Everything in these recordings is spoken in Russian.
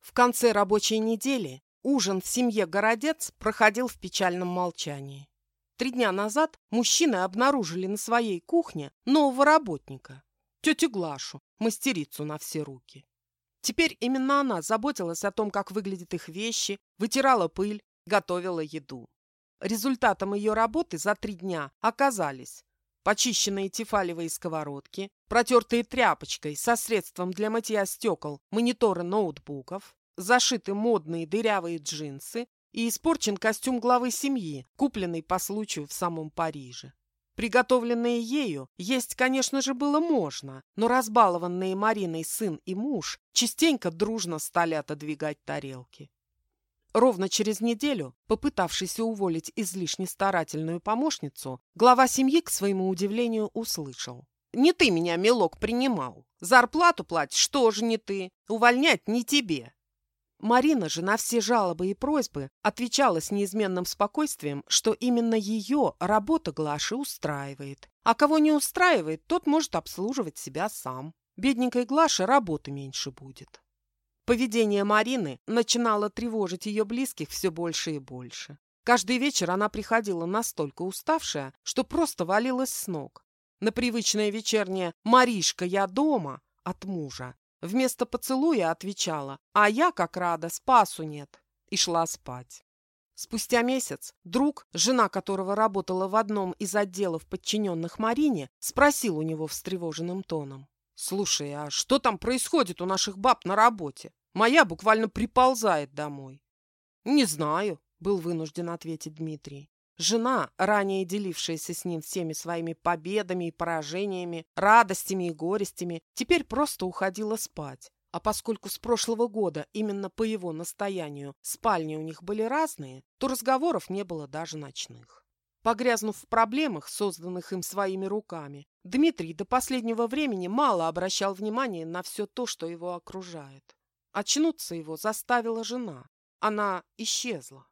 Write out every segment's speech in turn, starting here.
В конце рабочей недели ужин в семье Городец проходил в печальном молчании. Три дня назад мужчины обнаружили на своей кухне нового работника, тетю Глашу, мастерицу на все руки. Теперь именно она заботилась о том, как выглядят их вещи, вытирала пыль, готовила еду. Результатом ее работы за три дня оказались почищенные тефалевые сковородки, протертые тряпочкой со средством для мытья стекол мониторы ноутбуков, зашиты модные дырявые джинсы и испорчен костюм главы семьи, купленный по случаю в самом Париже. Приготовленные ею есть, конечно же, было можно, но разбалованные Мариной сын и муж частенько дружно стали отодвигать тарелки. Ровно через неделю, попытавшийся уволить излишне старательную помощницу, глава семьи, к своему удивлению, услышал. «Не ты меня, милок, принимал. Зарплату платишь, что же не ты. Увольнять не тебе. Марина же на все жалобы и просьбы отвечала с неизменным спокойствием, что именно ее работа Глаши устраивает. А кого не устраивает, тот может обслуживать себя сам. Бедненькой Глаше работы меньше будет. Поведение Марины начинало тревожить ее близких все больше и больше. Каждый вечер она приходила настолько уставшая, что просто валилась с ног. На привычное вечернее «Маришка, я дома» от мужа Вместо поцелуя отвечала, а я, как рада, спасу нет, и шла спать. Спустя месяц друг, жена которого работала в одном из отделов подчиненных Марине, спросил у него встревоженным тоном. «Слушай, а что там происходит у наших баб на работе? Моя буквально приползает домой». «Не знаю», — был вынужден ответить Дмитрий. Жена, ранее делившаяся с ним всеми своими победами и поражениями, радостями и горестями, теперь просто уходила спать. А поскольку с прошлого года, именно по его настоянию, спальни у них были разные, то разговоров не было даже ночных. Погрязнув в проблемах, созданных им своими руками, Дмитрий до последнего времени мало обращал внимания на все то, что его окружает. Очнуться его заставила жена. Она исчезла.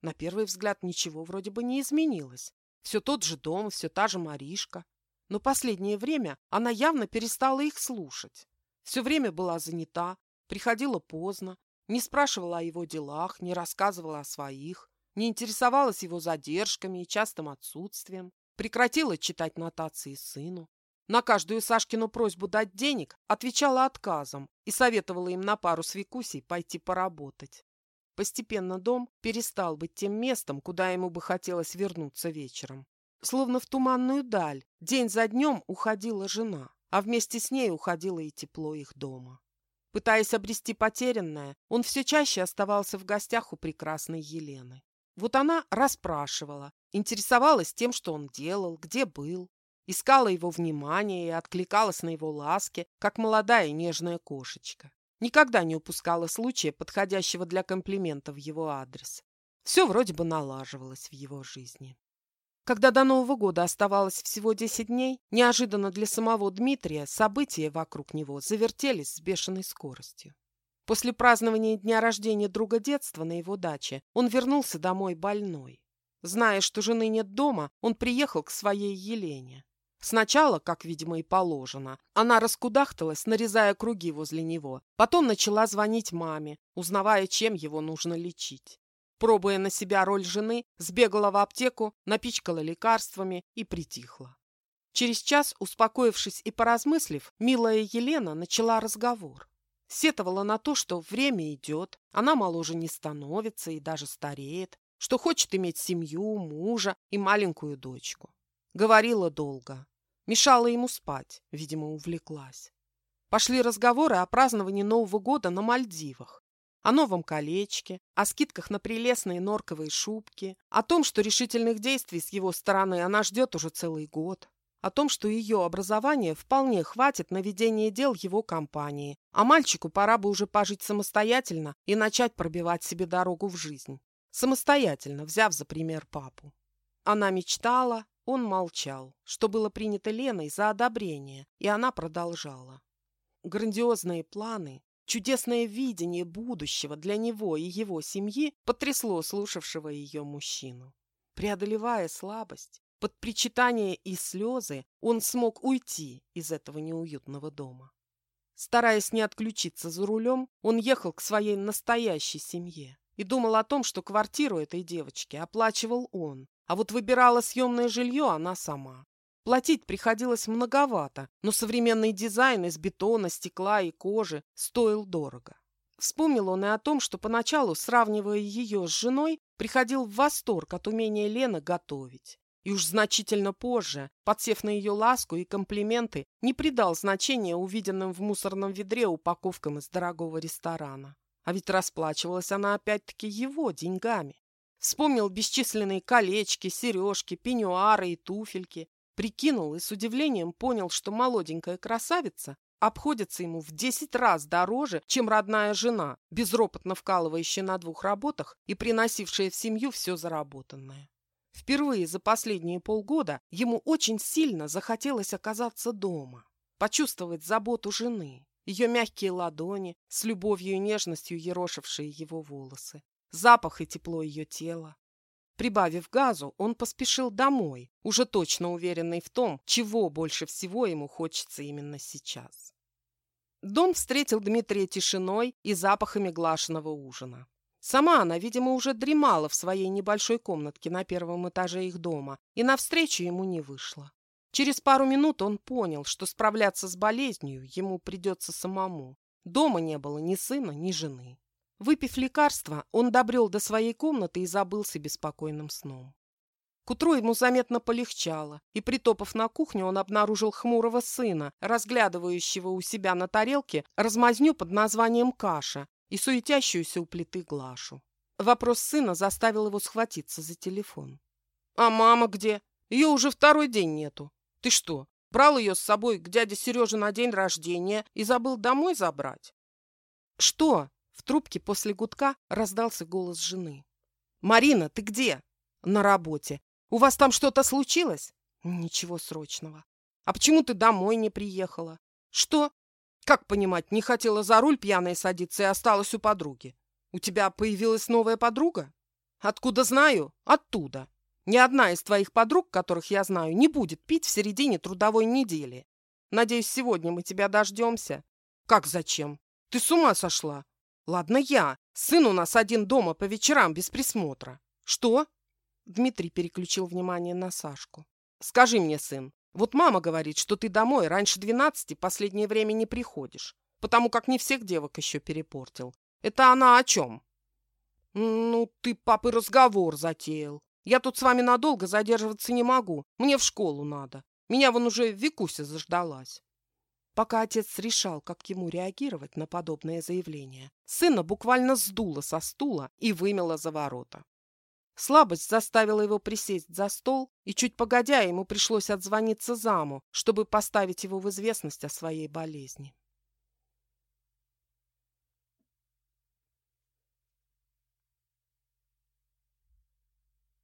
На первый взгляд ничего вроде бы не изменилось. Все тот же дом, все та же Маришка. Но последнее время она явно перестала их слушать. Все время была занята, приходила поздно, не спрашивала о его делах, не рассказывала о своих, не интересовалась его задержками и частым отсутствием, прекратила читать нотации сыну. На каждую Сашкину просьбу дать денег отвечала отказом и советовала им на пару с Викусей пойти поработать. Постепенно дом перестал быть тем местом, куда ему бы хотелось вернуться вечером. Словно в туманную даль, день за днем уходила жена, а вместе с ней уходило и тепло их дома. Пытаясь обрести потерянное, он все чаще оставался в гостях у прекрасной Елены. Вот она расспрашивала, интересовалась тем, что он делал, где был, искала его внимание и откликалась на его ласки, как молодая нежная кошечка. Никогда не упускала случая, подходящего для комплимента в его адрес. Все вроде бы налаживалось в его жизни. Когда до Нового года оставалось всего 10 дней, неожиданно для самого Дмитрия события вокруг него завертелись с бешеной скоростью. После празднования дня рождения друга детства на его даче он вернулся домой больной. Зная, что жены нет дома, он приехал к своей Елене. Сначала, как, видимо, и положено, она раскудахталась, нарезая круги возле него. Потом начала звонить маме, узнавая, чем его нужно лечить. Пробуя на себя роль жены, сбегала в аптеку, напичкала лекарствами и притихла. Через час, успокоившись и поразмыслив, милая Елена начала разговор. Сетовала на то, что время идет, она моложе не становится и даже стареет, что хочет иметь семью, мужа и маленькую дочку. Говорила долго, Мешала ему спать, видимо, увлеклась. Пошли разговоры о праздновании Нового года на Мальдивах, о новом колечке, о скидках на прелестные норковые шубки, о том, что решительных действий с его стороны она ждет уже целый год, о том, что ее образование вполне хватит на ведение дел его компании, а мальчику пора бы уже пожить самостоятельно и начать пробивать себе дорогу в жизнь. Самостоятельно, взяв за пример папу. Она мечтала, он молчал, что было принято Леной за одобрение, и она продолжала. Грандиозные планы, чудесное видение будущего для него и его семьи потрясло слушавшего ее мужчину. Преодолевая слабость, под причитание и слезы он смог уйти из этого неуютного дома. Стараясь не отключиться за рулем, он ехал к своей настоящей семье и думал о том, что квартиру этой девочки оплачивал он, а вот выбирала съемное жилье она сама. Платить приходилось многовато, но современный дизайн из бетона, стекла и кожи стоил дорого. Вспомнил он и о том, что поначалу, сравнивая ее с женой, приходил в восторг от умения Лены готовить. И уж значительно позже, подсев на ее ласку и комплименты, не придал значения увиденным в мусорном ведре упаковкам из дорогого ресторана. А ведь расплачивалась она опять-таки его деньгами. Вспомнил бесчисленные колечки, сережки, пеньюары и туфельки. Прикинул и с удивлением понял, что молоденькая красавица обходится ему в десять раз дороже, чем родная жена, безропотно вкалывающая на двух работах и приносившая в семью все заработанное. Впервые за последние полгода ему очень сильно захотелось оказаться дома, почувствовать заботу жены, ее мягкие ладони, с любовью и нежностью ерошившие его волосы, запах и тепло ее тела. Прибавив газу, он поспешил домой, уже точно уверенный в том, чего больше всего ему хочется именно сейчас. Дом встретил Дмитрия тишиной и запахами глашенного ужина. Сама она, видимо, уже дремала в своей небольшой комнатке на первом этаже их дома и навстречу ему не вышла. Через пару минут он понял, что справляться с болезнью ему придется самому. Дома не было ни сына, ни жены. Выпив лекарство, он добрел до своей комнаты и забылся беспокойным сном. К утру ему заметно полегчало, и, притопав на кухню, он обнаружил хмурого сына, разглядывающего у себя на тарелке размазню под названием каша и суетящуюся у плиты Глашу. Вопрос сына заставил его схватиться за телефон. «А мама где? Ее уже второй день нету. Ты что, брал ее с собой к дяде Сереже на день рождения и забыл домой забрать?» «Что?» — в трубке после гудка раздался голос жены. «Марина, ты где?» «На работе. У вас там что-то случилось?» «Ничего срочного. А почему ты домой не приехала?» «Что? Как понимать, не хотела за руль пьяной садиться и осталась у подруги? У тебя появилась новая подруга? Откуда знаю? Оттуда. Ни одна из твоих подруг, которых я знаю, не будет пить в середине трудовой недели. Надеюсь, сегодня мы тебя дождемся. Как зачем? Ты с ума сошла? Ладно, я. Сын у нас один дома по вечерам без присмотра. Что? Дмитрий переключил внимание на Сашку. Скажи мне, сын, вот мама говорит, что ты домой раньше двенадцати последнее время не приходишь, потому как не всех девок еще перепортил. Это она о чем? Ну, ты, папы, разговор затеял. Я тут с вами надолго задерживаться не могу. Мне в школу надо. Меня вон уже Викуся заждалась. Пока отец решал, как ему реагировать на подобное заявление, сына буквально сдуло со стула и вымело за ворота. Слабость заставила его присесть за стол, и чуть погодя ему пришлось отзвониться заму, чтобы поставить его в известность о своей болезни.